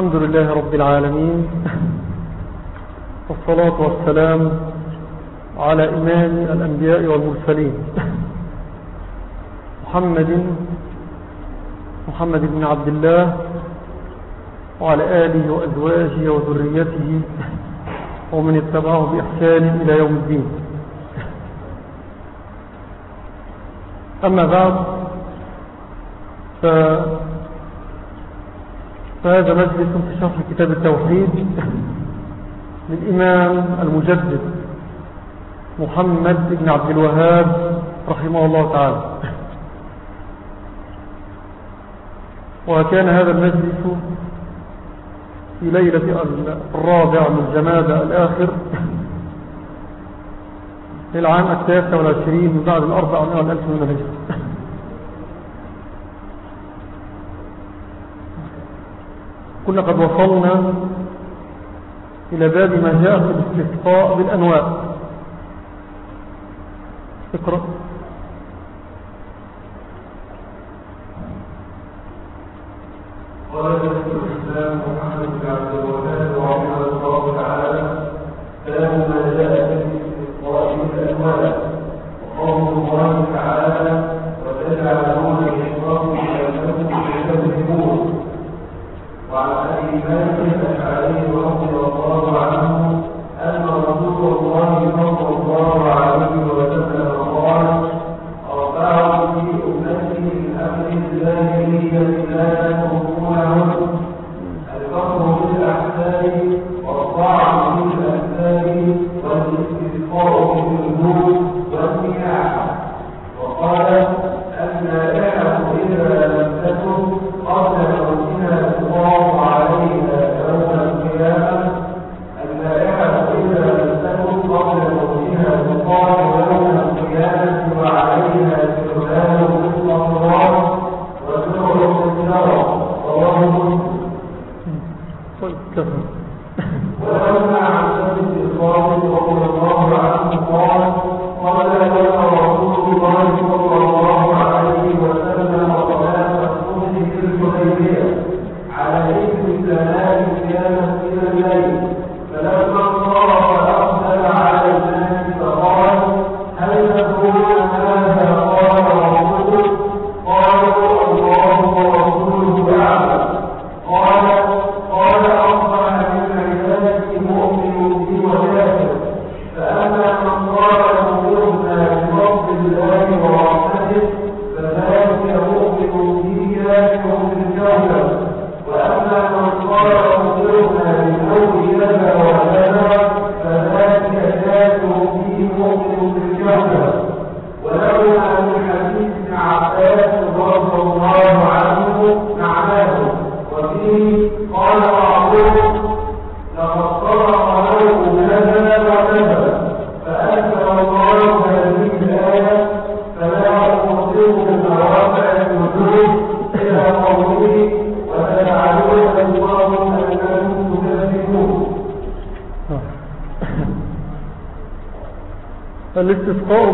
الحمد لله رب العالمين والصلاة والسلام على إمام الأنبياء والمرسلين محمد محمد بن عبد الله وعلى آله وأزواجه وذريته ومن اتبعه بإحسان إلى يوم الدين. أما بعد ف... فهذا مجلس في شرح كتاب التوحيد للإمام المجدد محمد بن عبد الوهاب رحمه الله تعالى. وكان هذا المجلس في ليلة الرابع من جمادة الآخر للعام التاسع والعشرين من بعد الأربع والألف من الهجرة. كنا قد وصلنا إلى باب ما جاء في الاستسقاء بالأنواع اقرأ.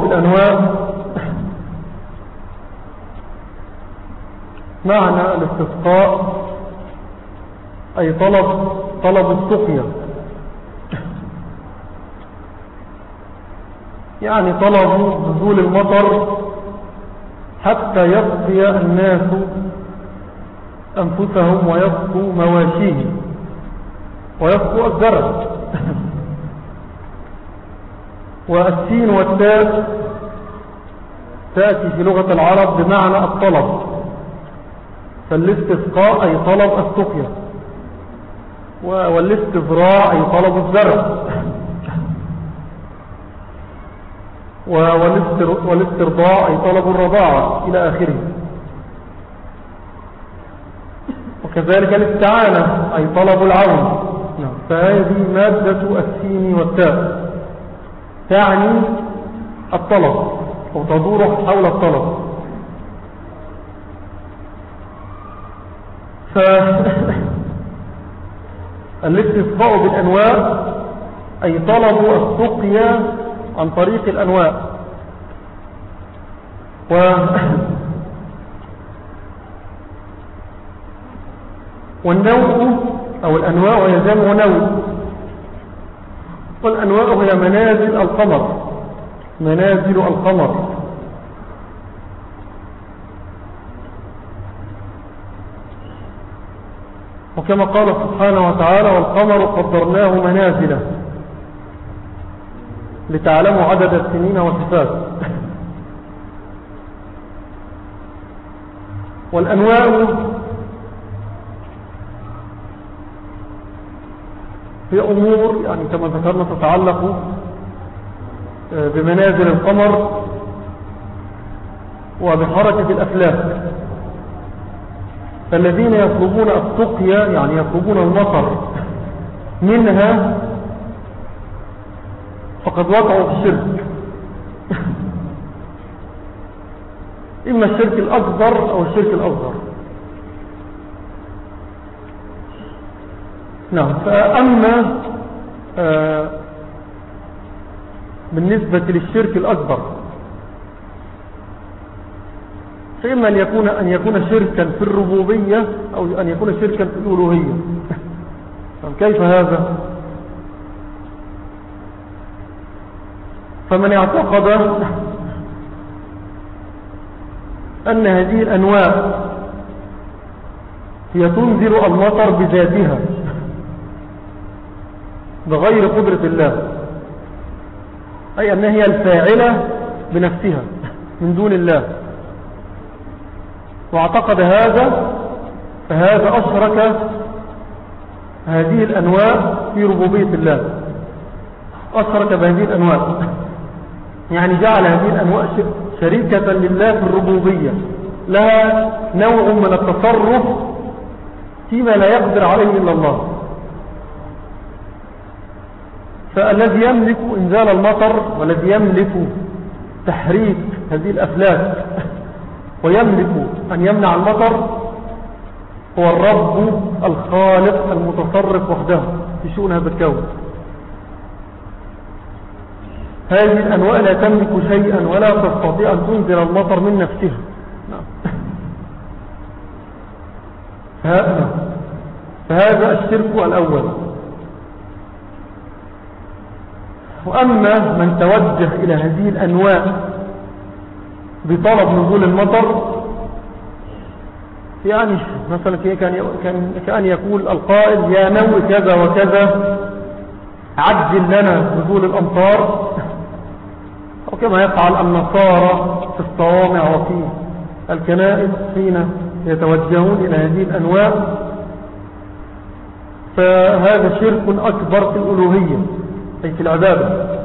بالأنواع معنى الاستسقاء أي طلب طلب السقيا. يعني طلب نزول المطر حتى يسقي الناس أنفسهم ويسقوا مواشيهم ويسقوا الزرع والسين والتاء تأتي في لغة العرب بمعنى الطلب فالاستسقاء أي طلب السقيا والاستزراع أي طلب الزرع والاسترضاع أي طلب الرضاعة إلى آخره. وكذلك الاستعانة أي طلب العون. فهذه مادة السين والتاء تعني الطلب. وتدور حول الطلب. ف الاستسقاء بالأنواع أي طلب السقيا عن طريق الأنواع. و والنوء أو الأنواع هي نوع. والأنواع هي منازل القمر. منازل القمر. وكما قال سبحانه وتعالى والقمر قدرناه منازل لتعلموا عدد السنين والحساب. والأنواع في أمور يعني كما ذكرنا تتعلق بمنازل القمر وبحركة الأفلاك. فالذين يطلبون السقيا يعني يطلبون المطر منها فقد وقعوا في الشرك. إما الشرك الأكبر أو الشرك الأصغر. نعم فأما آه بالنسبة للشرك الأكبر. فإما أن يكون, أن يكون شركا في الربوبية أو أن يكون شركا في الألوهية. كيف هذا؟ فمن اعتقد أن هذه الأنواع هي تنزل المطر بذاتها بغير قدرة الله. أي أنها هي الفاعلة بنفسها من دون الله. واعتقد هذا فهذا أشرك هذه الأنواع في ربوبية الله. أشرك بهذه الأنواع. يعني جعل هذه الأنواع شريكة لله في الربوبية. لها نوع من التصرف فيما لا يقدر عليه إلا الله. فالذي يملك إنزال المطر والذي يملك تحريك هذه الأفلاك ويملك أن يمنع المطر هو الرب الخالق المتصرف وحده. في شؤون هذا الكون. هذه الأنواع لا تملك شيئا ولا تستطيع أن تنزل المطر من نفسها. فهذا الشرك الأول. وأما من توجه إلى هذه الأنواع بطلب نزول المطر يعني مثلا كان كان يقول القائل يا نوء كذا وكذا عجل لنا نزول الأمطار. وكما يفعل النصارى في الصوامع وفي الكنائس حين يتوجهون إلى هذه الأنواع. فهذا شرك أكبر في الألوهية. أي في العبادة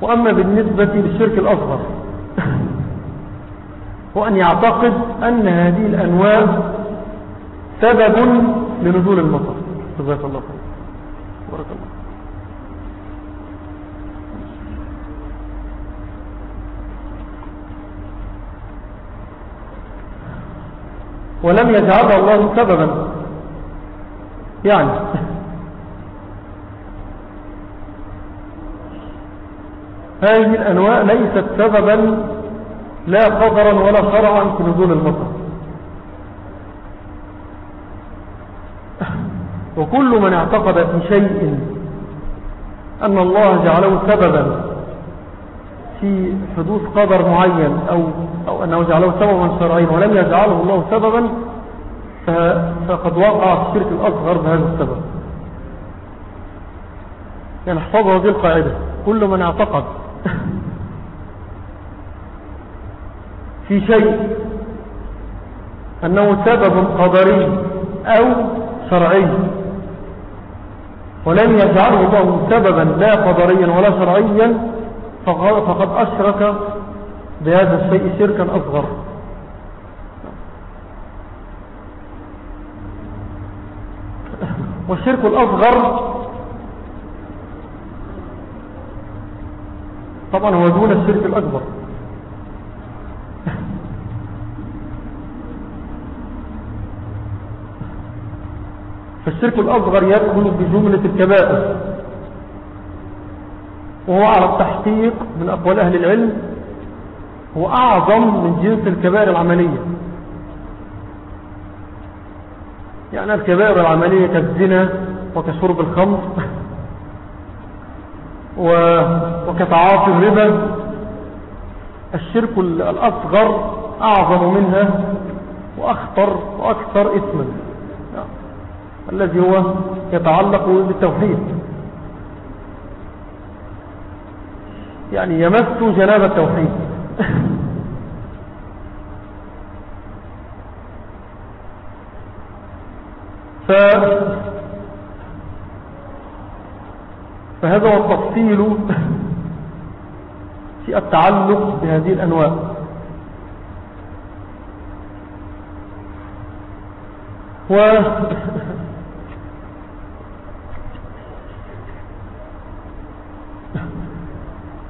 وأما بالنسبة للشرك الأصغر وأن يعتقد أن هذه الأنواع سبب لنزول المطر. جزاك الله خير بارك الله ولم يجعلها الله سببا. يعني. هذه الأنواع ليست سببا لا قدرا ولا شرعا في نزول المطر. وكل من اعتقد في شيء أن الله جعله سببا في حدوث قدر معين أو, أو أنه جعله سببا شرعيا ولم يجعله الله سببا فقد وقع في الشرك الأصغر بهذا السبب. يعني احفظوا هذه القاعدة. كل من اعتقد في شيء أنه سبب قدري أو شرعي ولم يجعله الله سببا لا قدريا ولا شرعيا فقد أشرك بهذا الشيء شركا أصغر. والشرك الأصغر طبعا هو دون الشرك الأكبر. فالشرك الأصغر يدخل بجملة الكبائر. وهو على التحقيق من أقوال أهل العلم هو أعظم من جنس الكبائر العملية. يعني الكبائر العملية كالزنا وكشرب الخمر وكتعاطي الربا الشرك الأصغر أعظم منها وأخطر وأكثر إثما الذي هو يتعلق بالتوحيد. يعني يمس جناب التوحيد. ف فهذا هو التفصيل في التعلق بهذه الأنواع. و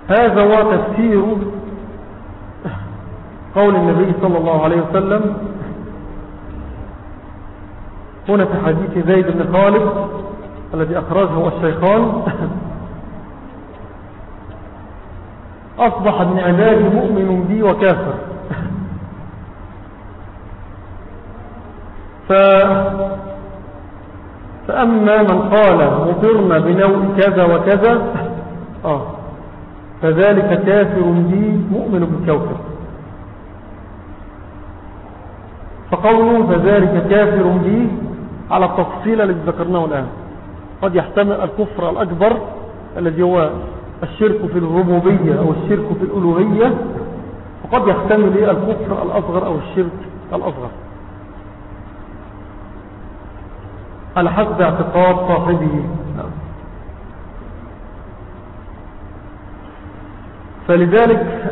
هذا هو تفسير قول النبي صلى الله عليه وسلم. هنا في حديث زيد بن خالد الذي أخرجه الشيخان. أصبح من عبادي مؤمن بي وكافر. ف... فأما من قال مطرنا بنوء كذا وكذا آه. فذلك كافر بي مؤمن بالكوكب. فقوله فذلك كافر بي على التفصيل الذي ذكرناه الآن. قد يحتمل الكفر الأكبر الذي هو الشرك في الربوبية أو الشرك في الألوهية وقد يحتمل الكفر الأصغر أو الشرك الأصغر. على حسب اعتقاد صاحبه. فلذلك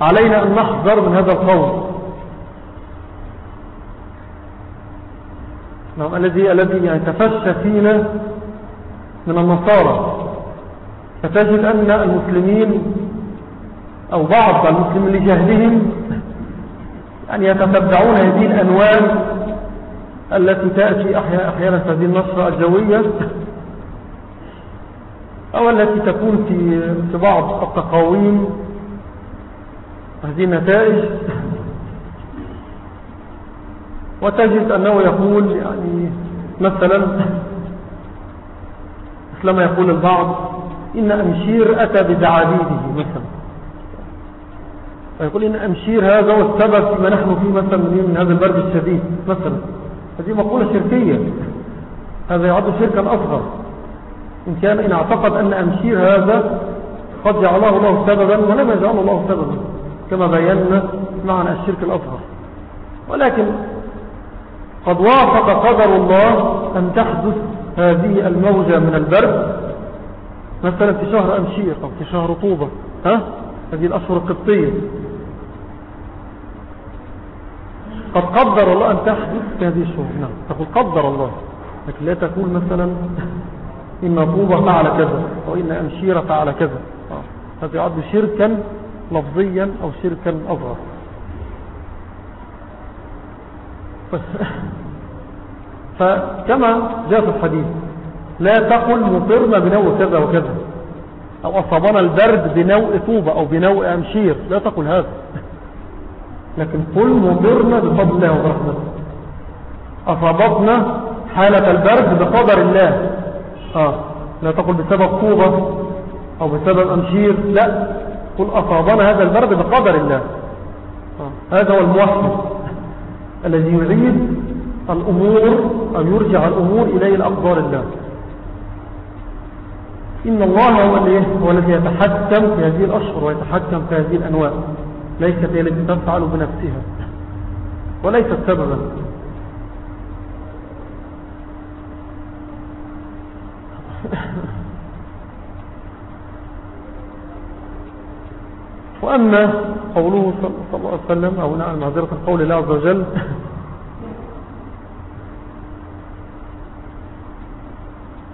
علينا أن نحذر من هذا القول. نعم الذي الذي يعني تفشى فينا من النصارى. فتجد أن المسلمين أو بعض المسلمين لجهلهم يعني يتتبعون هذه الأنواع التي تأتي أحيانا في هذه النشرة الجوية. أو التي تكون في في بعض التقاويم هذه النتائج وتجد أنه يقول يعني مثلا مثلما يقول البعض إن أمشير أتى بزعابيده مثلا. فيقول إن أمشير هذا هو السبب فيما نحن فيه مثلا من هذا البرد الشديد مثلا. هذه مقولة شركية. هذا يعد شركا أصغر. إن كان إن اعتقد أن أمشير هذا قد جعله الله سببا ولم يجعله الله سببا كما بينا معنى الشرك الأصغر. ولكن قد وافق قدر الله أن تحدث هذه الموجة من البرد. مثلا في شهر أمشير أو في شهر طوبة ها؟ هذه الأشهر القبطية. قد قدر الله أن تحدث هذه الشهور. نعم تقول قدر الله لكن لا تقول مثلا إن طوبة فعل كذا أو إن أمشيرة فعل كذا. آه. هذا يعد شركا لفظيا أو شركا أصغر. فكما جاء في الحديث لا تقل مطرنا بنوء كذا وكذا أو أصابنا البرد بنوء طوبة أو بنوء أمشير لا تقل هذا. لكن قل مطرنا بفضل الله ورحمته أصابتنا حالة البرد بقدر الله. آه. لا تقل بسبب طوبة أو بسبب أمشير لا قل أصابنا هذا البرد بقدر الله آه. هذا هو الموحد الذي يريد الأمور أو يرجع الأمور إليه الأقدار الله إن الله هو, الذي يتحكم في هذه الأشهر ويتحكم في هذه الأنواع ليست هي التي تفعل بنفسها وليست سببا وأما قوله صلى الله عليه وسلم أو نعم معذرة القول الله عز وجل.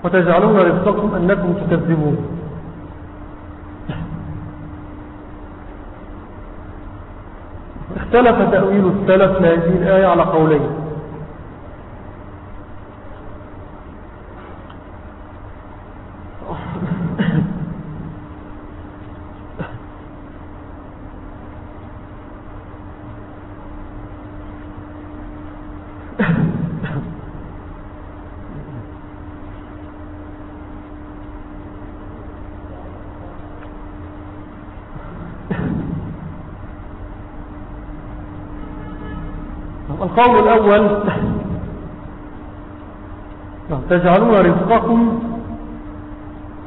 وتجعلون رزقكم أنكم تكذبون. اختلف تأويل السلف لهذه الآية على قولين. القول الأول. نعم. تجعلون رزقكم.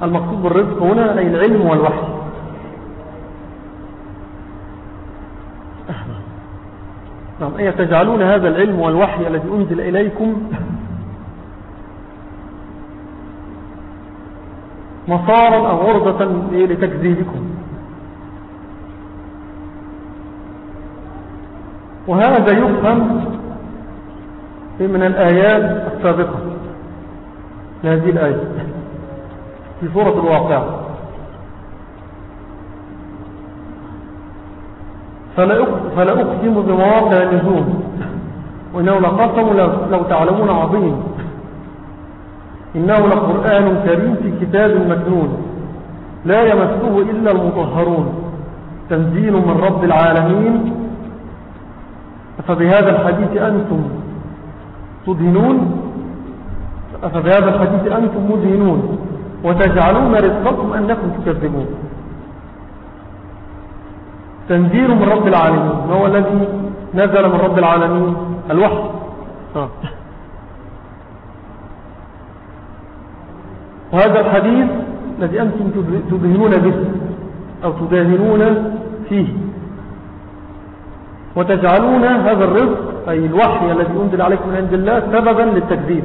المقصود بالرزق هنا أي العلم والوحي. نعم أي تجعلون هذا العلم والوحي الذي أنزل إليكم مصارا أو عرضة لتكذيبكم. وهذا يفهم من الآيات السابقة. لهذه الآية. في سورة الواقع. فلا أقسم بمواقع النجوم. وإنه لقسم لو تعلمون عظيم. إنه لقرآن كريم في كتاب مكنون. لا يمسه إلا المطهرون. تنزيل من رب العالمين. فبهذا الحديث أنتم تدهنون؟ أفبهذا الحديث أنتم مدهنون وتجعلون رزقكم أنكم تكذبون. تنزيل من رب العالمين. ما هو الذي نزل من رب العالمين؟ الوحي. وهذا الحديث الذي أنتم تدهنون به أو تدهنون فيه. وتجعلون هذا الرزق أي الوحي الذي أنزل عليكم من عند الله سببا للتكذيب.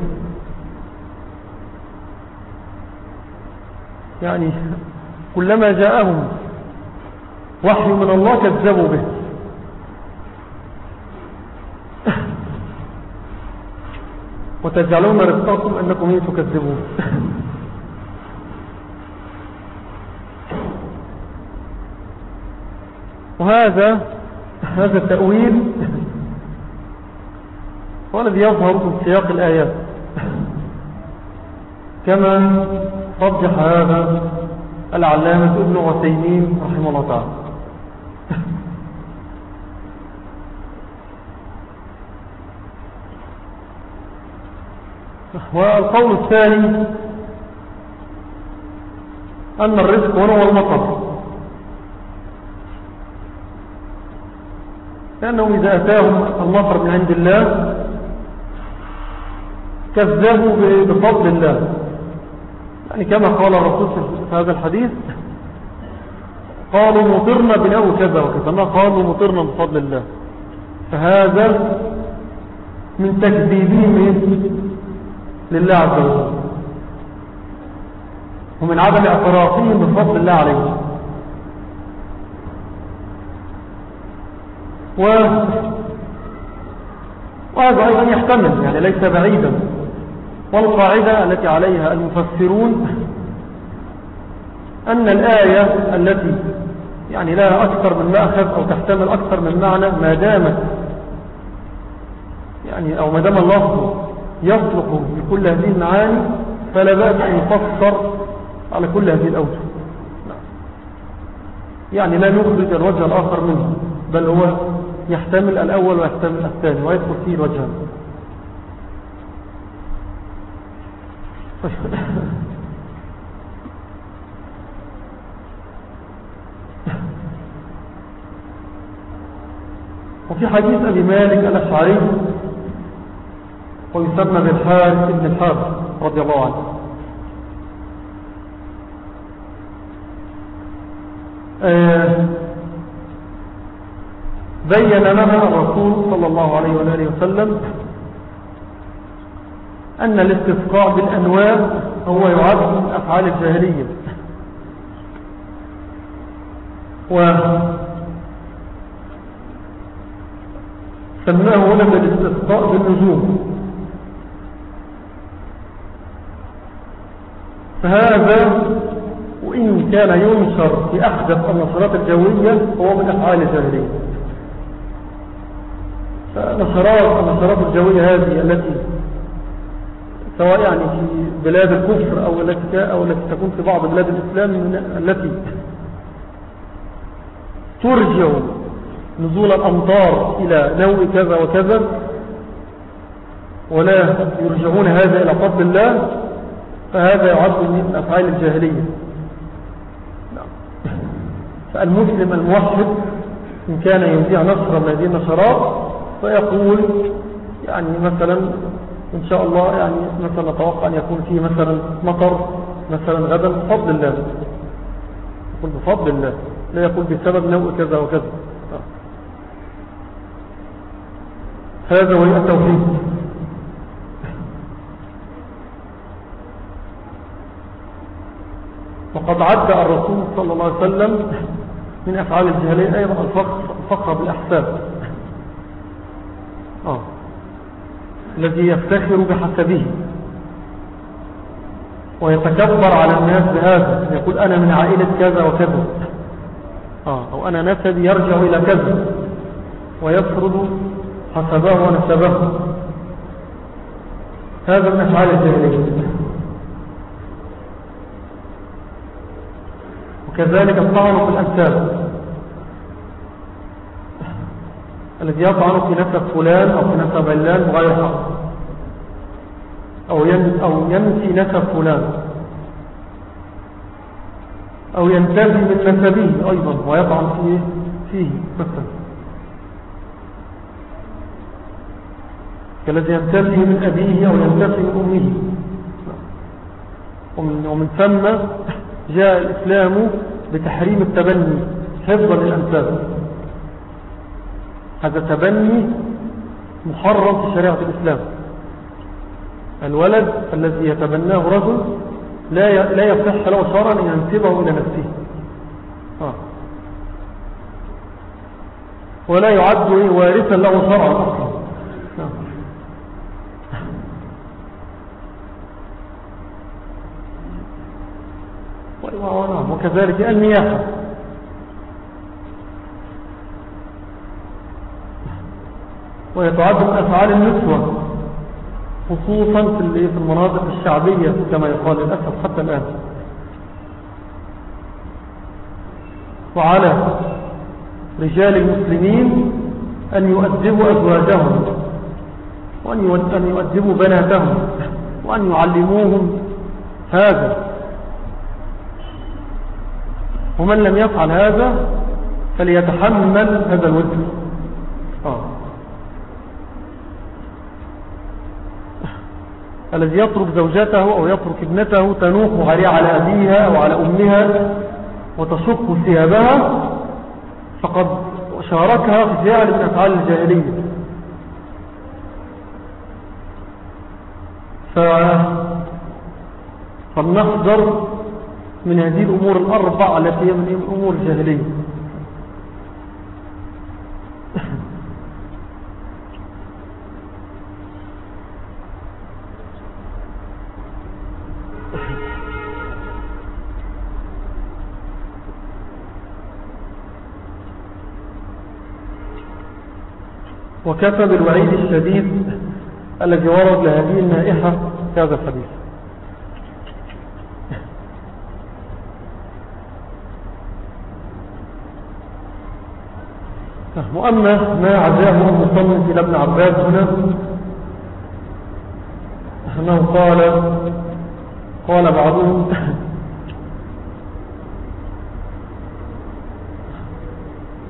يعني كلما جاءهم وحي من الله كذبوا به. وتجعلون رزقكم أنكم هي تكذبون. وهذا هذا التأويل هو الذي يظهر في سياق الآيات. كما رجح هذا العلامة ابن عثيمين رحمه الله تعالى. والقول الثاني أن الرزق هنا هو المطر. لأنه إذا أتاهم المطر من عند الله كذبوا بفضل الله. يعني كما قال الرسول في هذا الحديث قالوا مطرنا بناء كذا وكذا. قالوا مطرنا بفضل الله. فهذا من تكذيبهم لله عز وجل. ومن عدم اعترافهم بفضل الله عليهم. و... وهذا أيضا يحتمل يعني ليس بعيدا. والقاعدة التي عليها المفسرون أن الآية التي يعني لها أكثر من مأخذ أو تحتمل أكثر من معنى ما دامت يعني أو ما دام اللفظ يصلح لكل هذه المعاني فلا بأس أن يفسر على كل هذه الأوجه. يعني لا نخرج الوجه الآخر منه بل هو يحتمل الأول ويحتمل الثاني ويدخل فيه الوجهان. وفي حديث أبي مالك الأشعري ويسمى بالحارث ابن الحارث رضي الله عنه. آه، بين لنا الرسول صلى الله عليه وآله وسلم أن الاستسقاء بالأنواع هو يعد من أفعال الجاهلية. و سماه هنا بالاستسقاء بالنجوم. فهذا وإن كان ينشر في أحدث النشرات الجوية هو من أفعال الجاهلية. فنشرات النشرات الجوية هذه التي سواء يعني في بلاد الكفر أو التي, أو التي تكون في بعض بلاد الإسلام التي ترجع نزول الأمطار إلى نوع كذا وكذا ولا يرجعون هذا إلى فضل الله فهذا يعد من أفعال الجاهلية. فالمسلم الموحد إن كان يذيع نصر هذه النشرات فيقول يعني مثلا إن شاء الله يعني مثلا نتوقع أن يكون فيه مثلا مطر مثلا غدا بفضل الله. يقول بفضل الله. لا يقول بسبب نوء كذا وكذا. هذا هو التوحيد. وقد عد الرسول صلى الله عليه وسلم من أفعال الجهلين أيضا الفقر بالأحساب آه. الذي يفتخر بحسبه ويتكبر على الناس بهذا يقول أنا من عائلة كذا وكذا. آه. أو أنا نسبي يرجع إلى كذا. ويفرض حسبه ونسبه. هذا من أفعال الجاهلية. وكذلك الطعن في الأنساب الذي يطعن في نسب فلان أو في نسب علان بغير حق. أو, أو ينسي نسب فلان. أو ينتهي من نسبه أيضا ويطعن فيه, فيه مثلا. كالذي ينتفي من أبيه أو ينتفي من أمه. ومن, ومن ثم جاء الإسلام بتحريم التبني حفظا للأنساب هذا تبني محرم في شريعة الإسلام. الولد الذي يتبناه رجل لا لا يصح له شرعا أن ينسبه إلى نفسه. آه. ولا يعد وارثا له شرعا أصلا. وكذلك النياحة ويتعد من أفعال النسوة خصوصا في المناطق الشعبية كما يقال للأسف حتى الآن. وعلى رجال المسلمين أن يؤدبوا أزواجهم وأن يؤدبوا بناتهم وأن يعلموهم هذا. ومن لم يفعل هذا فليتحمل هذا الوزن آه. الذي يترك زوجته أو يترك ابنته تنوح عليه على أبيها أو على أمها وتشق ثيابها فقد شاركها في فعل من أفعال الجاهلية فلنحذر من هذه الأمور الأربع التي هي من أمور الجاهلية. وكفى بالوعيد الشديد الذي ورد لهذه النائحة هذا الحديث. وأما ما عزاه المصنف إلى ابن عباس هنا أنه قال قال بعضهم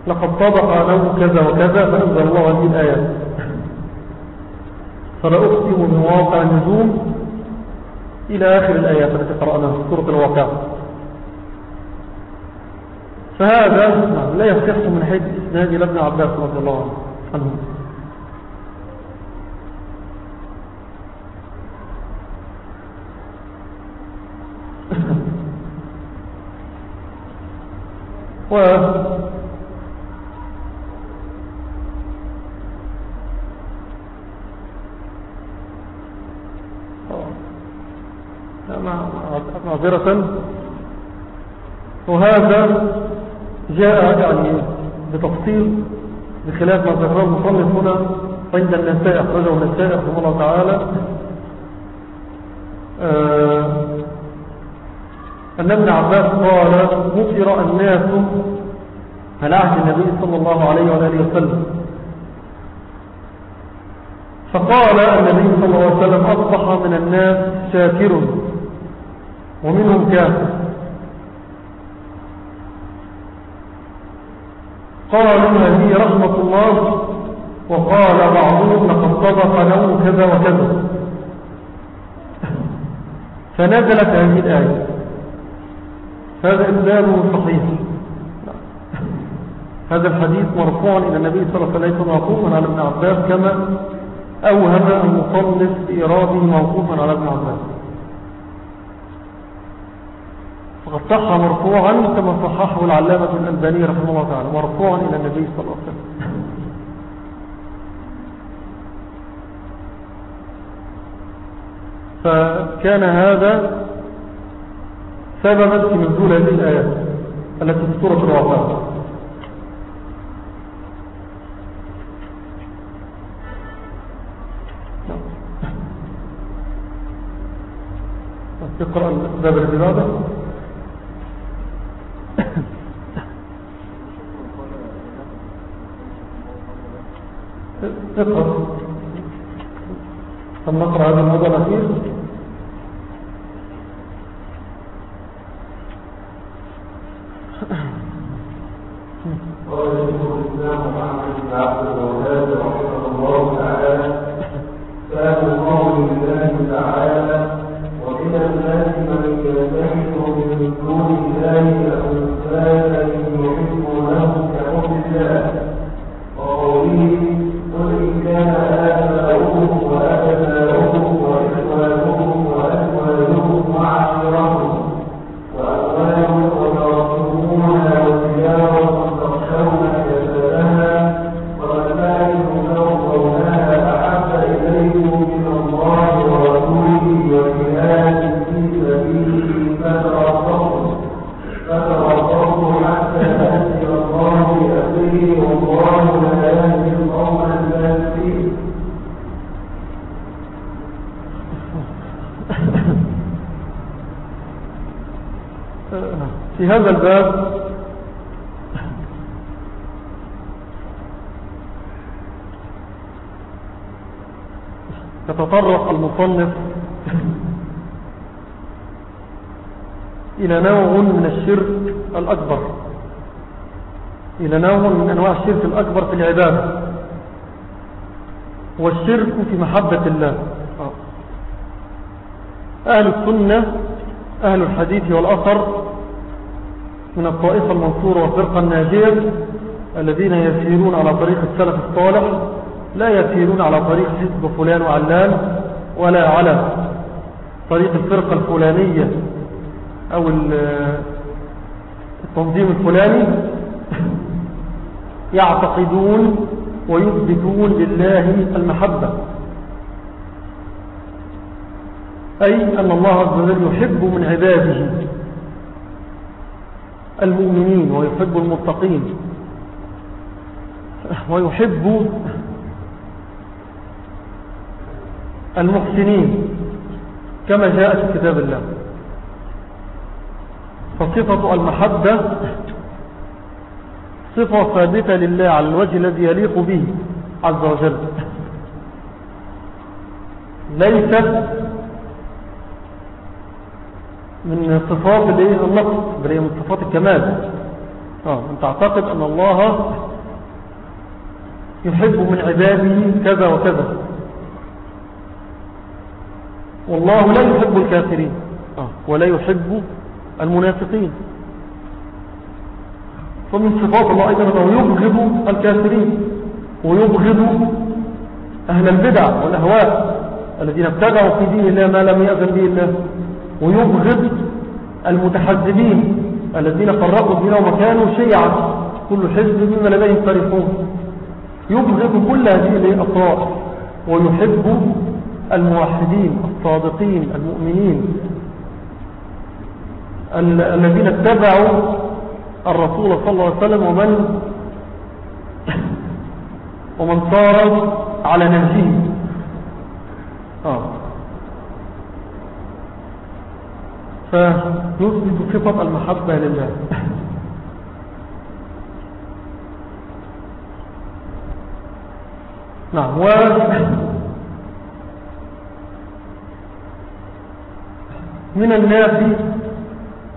لقد طبق له كذا وكذا فأنزل الله هذه الآيات فلا أقسم من واقع النجوم إلى آخر الآيات التي قرأناها في سورة الواقع. فهذا لا يصح من حيث إسناد لابن عباس رضي الله عنه. و معذرة وهذا جاء يعني بتفصيل بخلاف ما ذكره المصنف هنا عند النساء أخرجه النساء رحمه الله تعالى. آه، أن ابن عباس قال مطر الناس على عهد النبي صلى الله عليه وآله وسلم. فقال النبي صلى الله عليه وسلم أصبح من الناس شاكر ومنهم كافر. قالوا هذه رحمة الله وقال بعضهم لقد صدق له كذا وكذا. فنزلت هذه الآية. هذا إسلام صحيح. هذا الحديث مرفوع إلى النبي صلى الله عليه وسلم موقوفا على ابن عباس كما أوهم المصنف بإراده موقوفا على ابن عباس. صح مرفوعا كما صححه العلامة الألباني رحمه الله تعالى مرفوعا إلى النبي صلى الله عليه وسلم. فكان هذا سببا في نزول هذه الآيات التي في سورة الواقع تقرأ باب العبادة. اقرأ. ثم نقرأ هذا الموضوع الأخير. قال شيخ الاسلام محمد عبد في هذا الباب يتطرق المصنف إلى نوع من الشرك الأكبر إلى نوع من أنواع الشرك الأكبر في العبادة والشرك في محبة الله. أهل السنة أهل الحديث والأثر من الطائفة المنصورة والفرقة الناجية الذين يسيرون على طريق السلف الصالح لا يسيرون على طريق حزب فلان وعلان ولا على طريق الفرقة الفلانية أو التنظيم الفلاني. يعتقدون ويثبتون لله المحبة. أي أن الله عز وجل يحب من عباده. المؤمنين ويحب المتقين ويحب المحسنين كما جاء في كتاب الله. فصفة المحبة صفة ثابتة لله على الوجه الذي يليق به عز وجل. ليست من صفات النقص بل هي من صفات الكمال. آه انت تعتقد أن الله يحب من عباده كذا وكذا. والله لا يحب الكافرين. آه. ولا يحب المنافقين. فمن صفات الله أيضا أنه يبغض الكافرين ويبغض أهل البدع والأهواء الذين ابتدعوا في دين الله ما لم يأذن به الله. ويبغض المتحزبين الذين فرقوا الدين وكانوا شيعا. كل حزب بما لديهم فريقون يبغض كل هذه الأطراف ويحب الموحدين الصادقين المؤمنين الذين اتبعوا الرسول صلى الله عليه وسلم ومن ومن صار على نهجه آه. فنثبت صفة المحبة لله. نعم و من الناس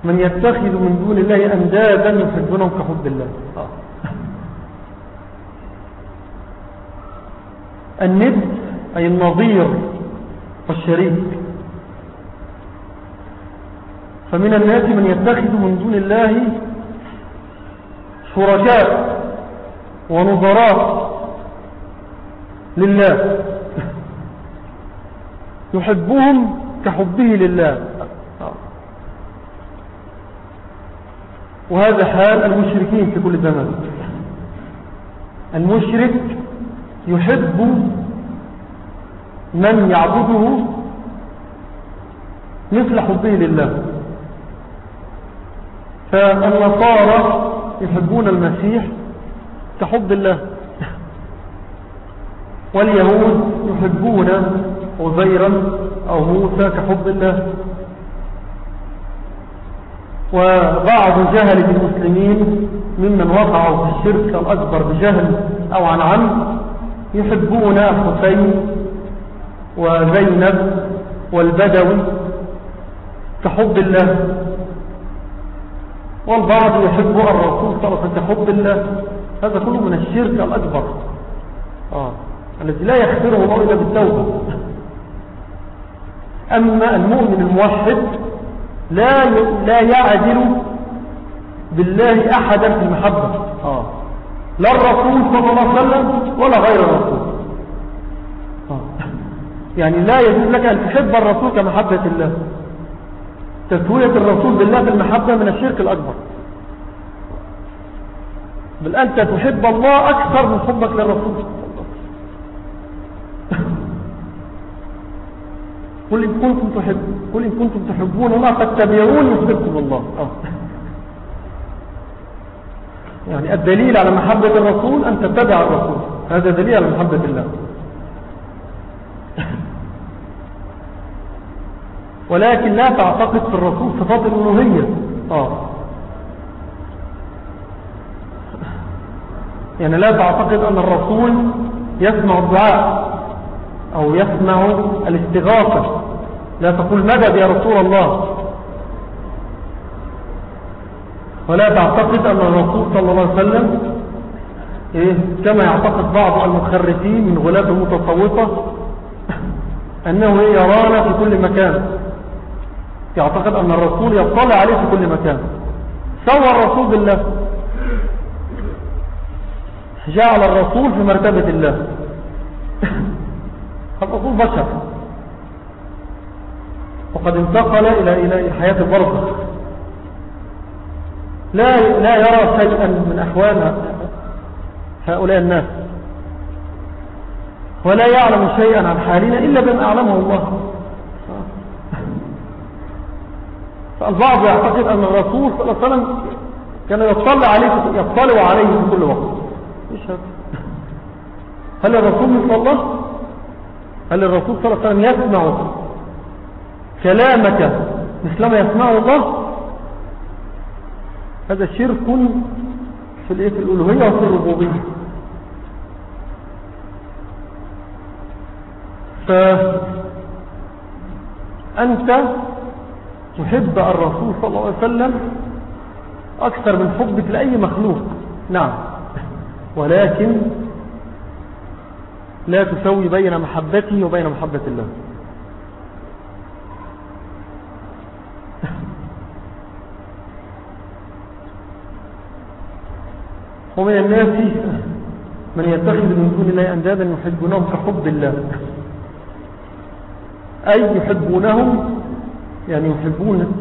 من يتخذ من دون الله أندادا يحبونهم كحب الله. آه. الند أي النظير والشريك. فمن الناس من يتخذ من دون الله شركاء ونظراء لله. يحبهم كحبه لله. وهذا حال المشركين في كل زمان. المشرك يحب من يعبده مثل حبه لله. فالنصارى يحبون المسيح كحب الله. واليهود يحبون عزيرا أو موسى كحب الله. وبعض جهل المسلمين ممن وقعوا في الشرك الأكبر بجهل أو عن عم يحبون حسين وزينب والبدوي كحب الله. والبعض يحب الرسول صلى الله عليه وسلم كحب الله هذا كله من الشرك الأكبر آه. الذي لا يغفره الله إلا بالتوبة أما المؤمن الموحد لا لا يعدل بالله أحدا في المحبة آه. لا الرسول صلى الله عليه وسلم ولا غير الرسول آه. يعني لا يجوز لك أن تحب الرسول كمحبة الله تسوية الرسول بالله في المحبة من الشرك الأكبر. بل أنت تحب الله أكثر من حبك للرسول. قل إن كنتم تحب قل إن كنتم تحبون الله فاتبعوني يحببكم الله. أوه. يعني الدليل على محبة الرسول أن تتبع الرسول. هذا دليل على محبة الله. ولكن لا تعتقد في الرسول صفات الألوهية. آه. يعني لا تعتقد أن الرسول يسمع الدعاء أو يسمع الاستغاثة. لا تقول مدد يا رسول الله؟ ولا تعتقد أن الرسول صلى الله عليه وسلم إيه كما يعتقد بعض المخرفين من غلاة المتصوفة أنه يرانا في كل مكان. يعتقد أن الرسول يطلع عليه في كل مكان. سوى الرسول بالله. جعل الرسول في مرتبة الله. الرسول بشر. وقد انتقل إلى إلى حياة البرزخ لا لا يرى شيئا من أحوال هؤلاء الناس. ولا يعلم شيئا عن حالنا إلا بما أعلمه الله. فالبعض يعتقد أن الرسول صلى الله عليه وسلم كان يطلع عليه يطلع عليه في كل وقت. إيش هذا. هل الرسول الله هل الرسول صلى الله عليه وسلم يسمع كلامك مثلما يسمعه الله؟ هذا شرك في الإيه؟ في الألوهية وفي الربوبية. فانت تحب الرسول صلى الله عليه وسلم أكثر من حبك لأي مخلوق. نعم. ولكن لا تسوي بين محبته وبين محبة الله. ومن الناس من يتخذ من دون الله أندادا يحبونهم كحب الله. أي يحبونهم يعني يحبون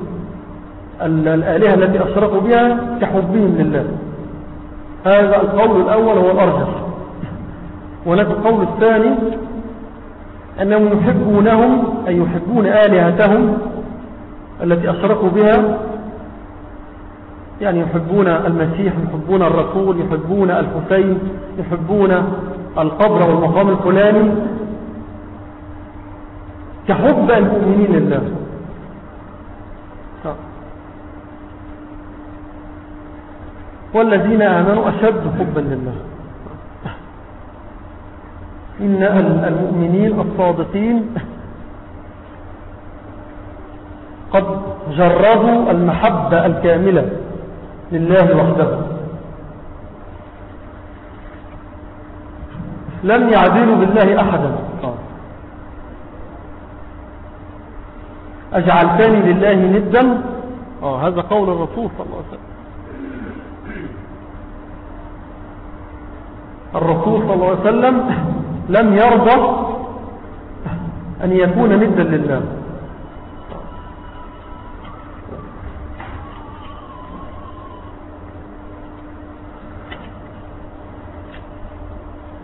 الآلهة التي أشركوا بها كحبهم لله. هذا القول الأول هو الأرجح. ولكن القول الثاني أنهم يحبونهم أي يحبون آلهتهم التي أشركوا بها. يعني يحبون المسيح يحبون الرسول يحبون الحسين يحبون القبر والمقام الفلاني كحب المؤمنين لله. والذين آمنوا أشد حبا لله. إن المؤمنين الصادقين قد جربوا المحبة الكاملة لله وحده. لم يعدلوا بالله أحدا. أجعلتني لله ندا. آه هذا قول الرسول صلى الله عليه وسلم. الرسول صلى الله عليه وسلم لم يرضى أن يكون ندا لله.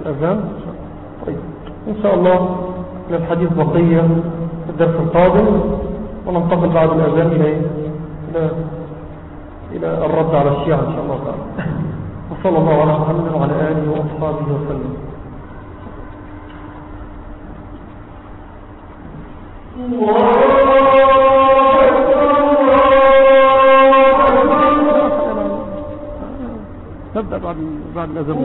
الأذان طيب. إن شاء الله للحديث بقية الدرس القادم. وننتقل بعد الأذان إلى إلى إلى الرد على الشيعة إن شاء الله تعالى. وصلى الله على محمد وعلى آله وأصحابه وسلم. نبدأ بعد بعد الأذان